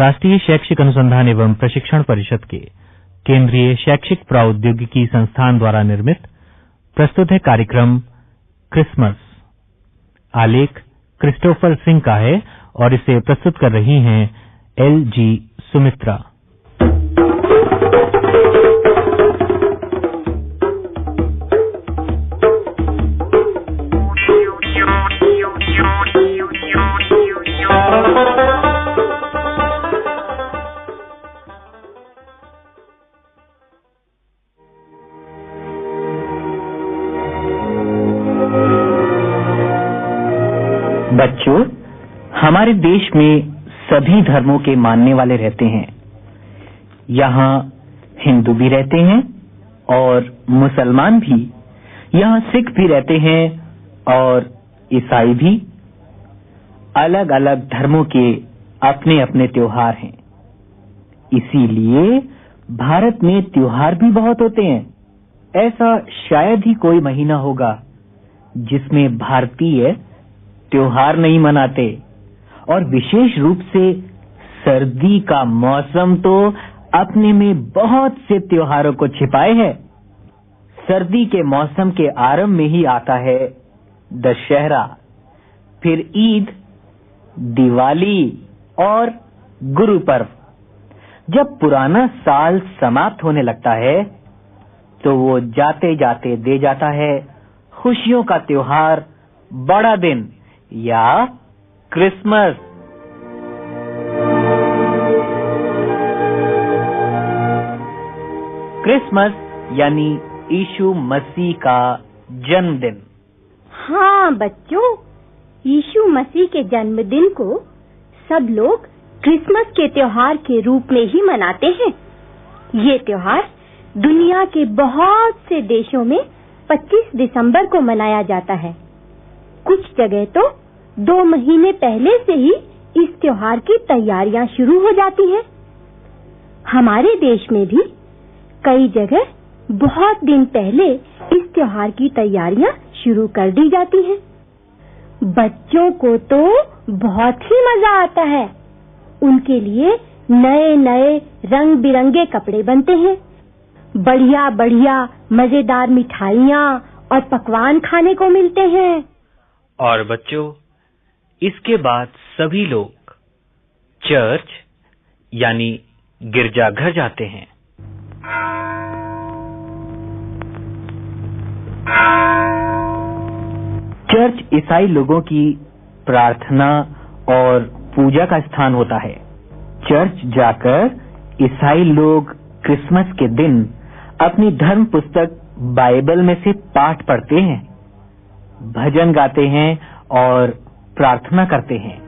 राष्ट्रीय शैक्षिक अनुसंधान एवं प्रशिक्षण परिषद के केंद्रीय शैक्षिक प्रौद्योगिकी संस्थान द्वारा निर्मित प्रस्तुत है कार्यक्रम क्रिसमस। आलेख क्रिस्टोफर सिंह का है और इसे प्रस्तुत कर रही हैं एल जी सुमित्रा। बच्चों, हमारे देश में सभी धर्मों के मानने वाले रहते हैं। यहाँ हिंदू भी रहते हैं और मुसलमान भी। यहाँ सिख भी रहते हैं और ईसाई भी। अलग अलग धर्मों के अपने अपने त्योहार हैं। इसीलिए भारत में त्योहार भी बहुत होते हैं। ऐसा शायद ही कोई महीना होगा जिसमें भारतीय त्योहार नहीं मनाते। और विशेष रूप से सर्दी का मौसम तो अपने में बहुत से त्योहारों को छिपाए है। सर्दी के मौसम के आरंभ में ही आता है दशहरा, फिर ईद, दिवाली और गुरु पर्व। जब पुराना साल समाप्त होने लगता है तो वो जाते जाते दे जाता है खुशियों का त्योहार बड़ा दिन। या क्रिसमस। क्रिसमस यानी यीशु मसीह का जन्मदिन। हाँ बच्चों, यीशु मसीह के जन्मदिन को सब लोग क्रिसमस के त्योहार के रूप में ही मनाते हैं। ये त्योहार दुनिया के बहुत से देशों में 25 दिसंबर को मनाया जाता है। कुछ जगह तो दो महीने पहले से ही इस त्योहार की तैयारियाँ शुरू हो जाती हैं। हमारे देश में भी कई जगह बहुत दिन पहले इस त्योहार की तैयारियाँ शुरू कर दी जाती हैं। बच्चों को तो बहुत ही मज़ा आता है। उनके लिए नए नए रंग बिरंगे कपड़े बनते हैं। बढ़िया बढ़िया मज़ेदार मिठाइयाँ और पकवान खाने को मिलते हैं। और बच्चों इसके बाद सभी लोग चर्च, यानी गिरजाघर जाते हैं। चर्च ईसाई लोगों की प्रार्थना और पूजा का स्थान होता है। चर्च जाकर ईसाई लोग क्रिसमस के दिन अपनी धर्म पुस्तक बाइबल में से पाठ पढ़ते हैं, भजन गाते हैं और प्रार्थना करते हैं।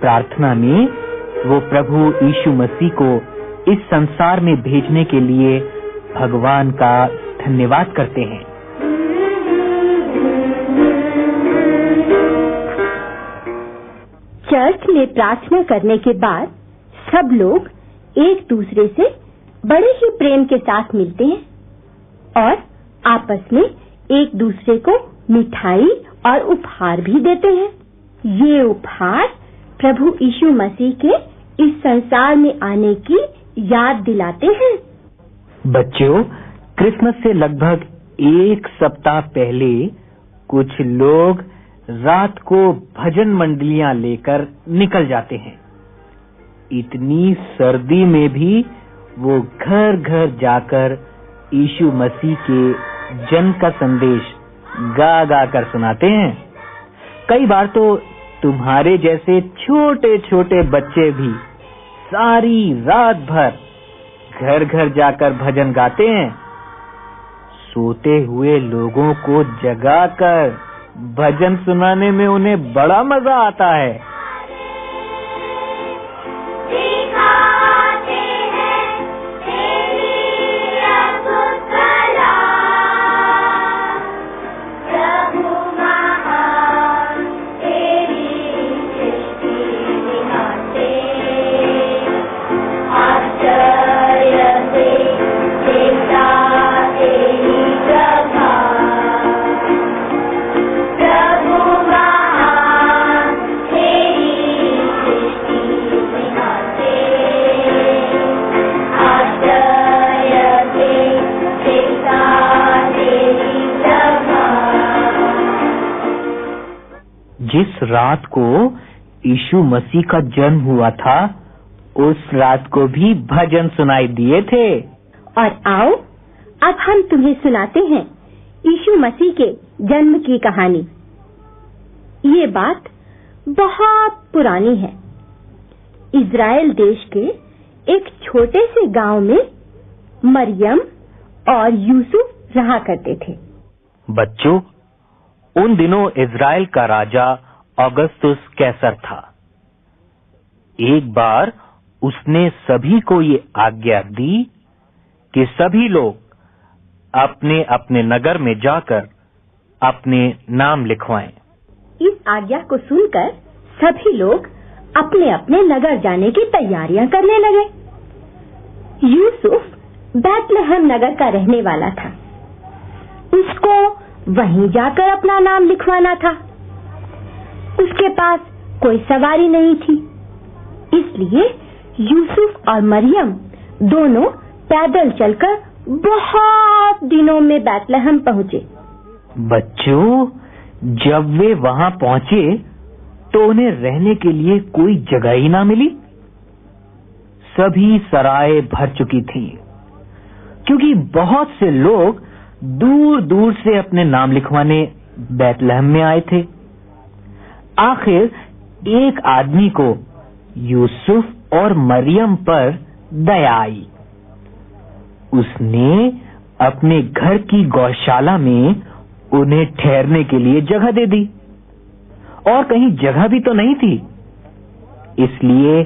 प्रार्थना में वो प्रभु यीशु मसीह को इस संसार में भेजने के लिए भगवान का धन्यवाद करते हैं। चर्च में प्रार्थना करने के बाद सब लोग एक दूसरे से बड़े ही प्रेम के साथ मिलते हैं और आपस में एक दूसरे को मिठाई और उपहार भी देते हैं। ये उपहार प्रभु यीशु मसीह के इस संसार में आने की याद दिलाते हैं। बच्चों, क्रिसमस से लगभग एक सप्ताह पहले कुछ लोग रात को भजन मंडलियाँ लेकर निकल जाते हैं। इतनी सर्दी में भी वो घर घर जाकर यीशु मसीह के जन्म का संदेश गा गा कर सुनाते हैं। कई बार तो तुम्हारे जैसे छोटे छोटे बच्चे भी सारी रात भर घर घर जाकर भजन गाते हैं। सोते हुए लोगों को जगाकर भजन सुनाने में उन्हें बड़ा मज़ा आता है। जिस रात को यीशु मसीह का जन्म हुआ था उस रात को भी भजन सुनाई दिए थे। और आओ अब हम तुम्हें सुनाते हैं यीशु मसीह के जन्म की कहानी। ये बात बहुत पुरानी है। इज़राइल देश के एक छोटे से गाँव में मरियम और यूसुफ रहा करते थे। बच्चों उन दिनों इज़राइल का राजा ऑगस्तुस कैसर था। एक बार उसने सभी को ये आज्ञा दी कि सभी लोग अपने अपने नगर में जाकर अपने नाम लिखवाएँ। इस आज्ञा को सुनकर सभी लोग अपने अपने नगर जाने की तैयारियाँ करने लगे। यूसुफ बैतलहम नगर का रहने वाला था। उसको वहीं जाकर अपना नाम लिखवाना था। उसके पास कोई सवारी नहीं थी। इसलिए यूसुफ और मरियम दोनों पैदल चलकर बहुत दिनों में बैतलहम पहुँचे। बच्चों, जब वे वहाँ पहुँचे तो उन्हें रहने के लिए कोई जगह ही ना मिली। सभी सराय भर चुकी थीं, क्योंकि बहुत से लोग दूर दूर से अपने नाम लिखवाने बैतलहम में आए थे। आखिर एक आदमी को यूसुफ और मरियम पर दया आई। उसने अपने घर की गौशाला में उन्हें ठहरने के लिए जगह दे दी। और कहीं जगह भी तो नहीं थी। इसलिए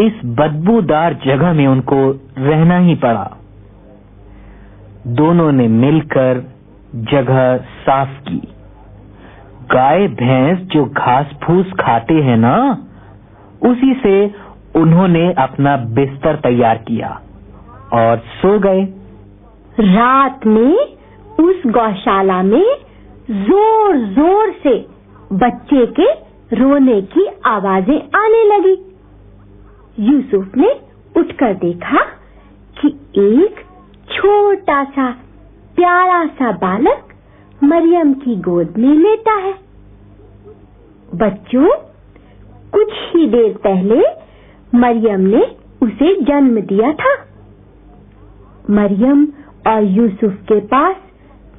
इस बदबूदार जगह में उनको रहना ही पड़ा। दोनों ने मिलकर जगह साफ़ की। गाय, भैंस जो घास फूस खाते हैं ना, उसी से उन्होंने अपना बिस्तर तैयार किया और सो गए। रात में उस गौशाला में ज़ोर ज़ोर से बच्चे के रोने की आवाज़ें आने लगी। यूसुफ ने उठकर देखा कि एक छोटा सा, प्यारा सा बालक मरियम की गोद में लेटा है। बच्चों, कुछ ही देर पहले मरियम ने उसे जन्म दिया था। मरियम और यूसुफ के पास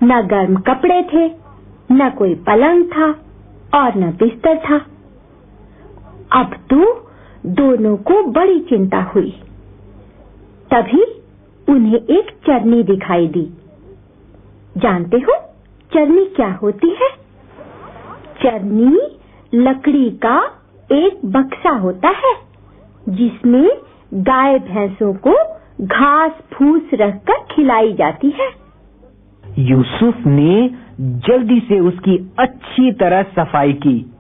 न गर्म कपड़े थे, न कोई पलंग था और न बिस्तर था। अब तो दोनों को बड़ी चिंता हुई। तभी उन्हें एक चरनी दिखाई दी। जानते हो चरनी क्या होती है? चरनी लकड़ी का एक बक्सा होता है, जिसमें गाय भैंसों को घास फूस रखकर खिलाई जाती है। यूसुफ ने जल्दी से उसकी अच्छी तरह सफ़ाई की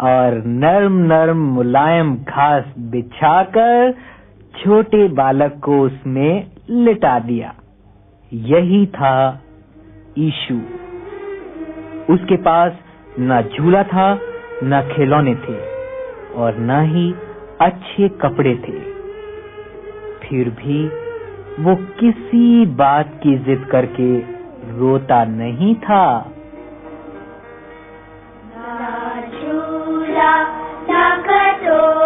और नरम नरम मुलायम घास बिछाकर छोटे बालक को उसमें लिटा दिया। यही था ईशु। उसके पास न झूला था, न खिलौने थे और न ही अच्छे कपड़े थे। फिर भी वो किसी बात की जिद करके रोता नहीं था। यीशु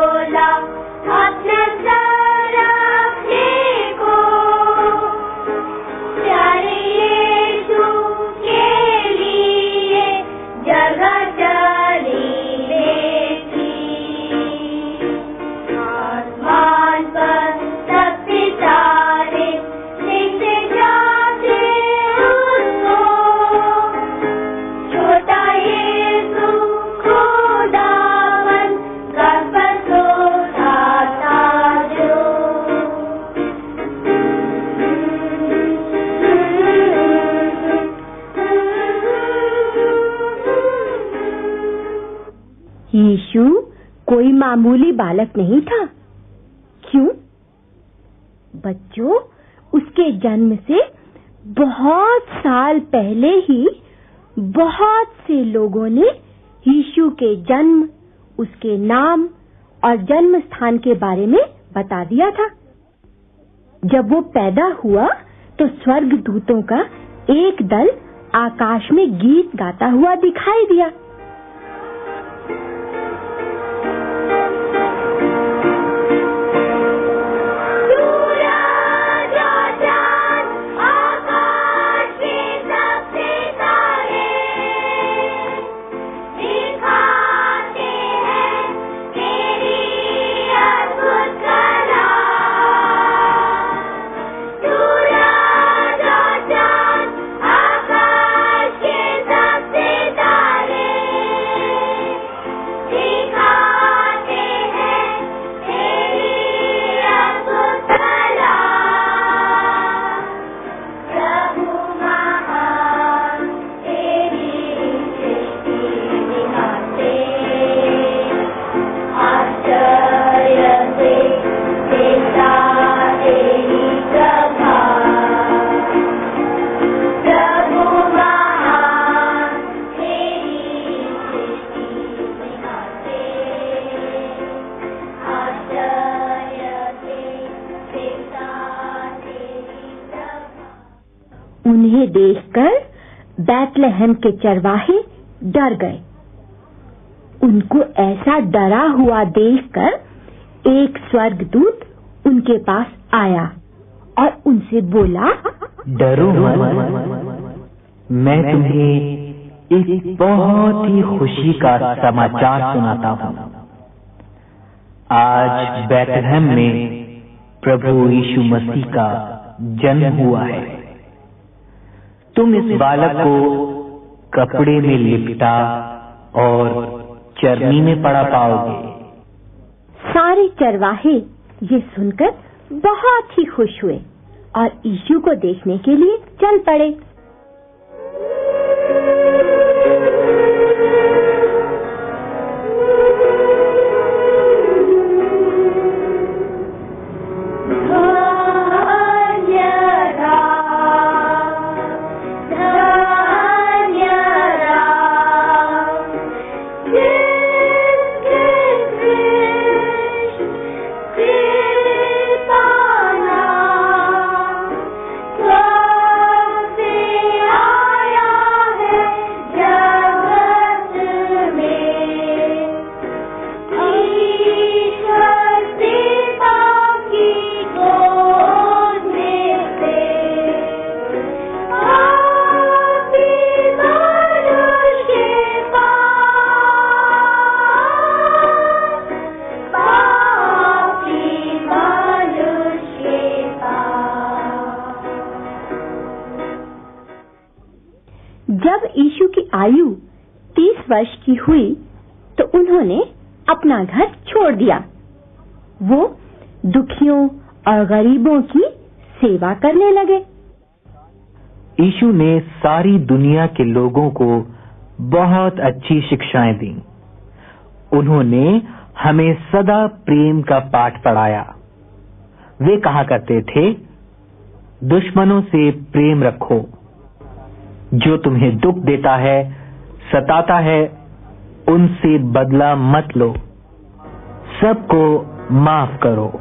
मामूली बालक नहीं था। क्यों? बच्चों, उसके जन्म से बहुत साल पहले ही बहुत से लोगों ने यीशु के जन्म, उसके नाम और जन्म स्थान के बारे में बता दिया था। जब वो पैदा हुआ तो स्वर्ग दूतों का एक दल आकाश में गीत गाता हुआ दिखाई दिया। उन्हें देखकर बैतलहम के चरवाहे डर गए। उनको ऐसा डरा हुआ देखकर एक स्वर्गदूत उनके पास आया और उनसे बोला, डरो मत। मैं तुम्हें एक बहुत ही खुशी का समाचार सुनाता हूँ। आज बैतलहम में प्रभु यीशु मसीह का जन्म हुआ है। तुम इस बालक को कपड़े में लिपटा और चरनी में पड़ा पाओगे। सारे चरवाहे ये सुनकर बहुत ही खुश हुए और यीशु को देखने के लिए चल पड़े। जब यीशु की आयु तीस वर्ष की हुई तो उन्होंने अपना घर छोड़ दिया। वो दुखियों और गरीबों की सेवा करने लगे। यीशु ने सारी दुनिया के लोगों को बहुत अच्छी शिक्षाएँ दी। उन्होंने हमें सदा प्रेम का पाठ पढ़ाया। वे कहा करते थे, दुश्मनों से प्रेम रखो जो तुम्हें दुख देता है, सताता है, उनसे बदला मत लो। सबको माफ़ करो।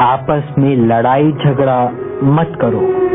आपस में लड़ाई झगड़ा मत करो।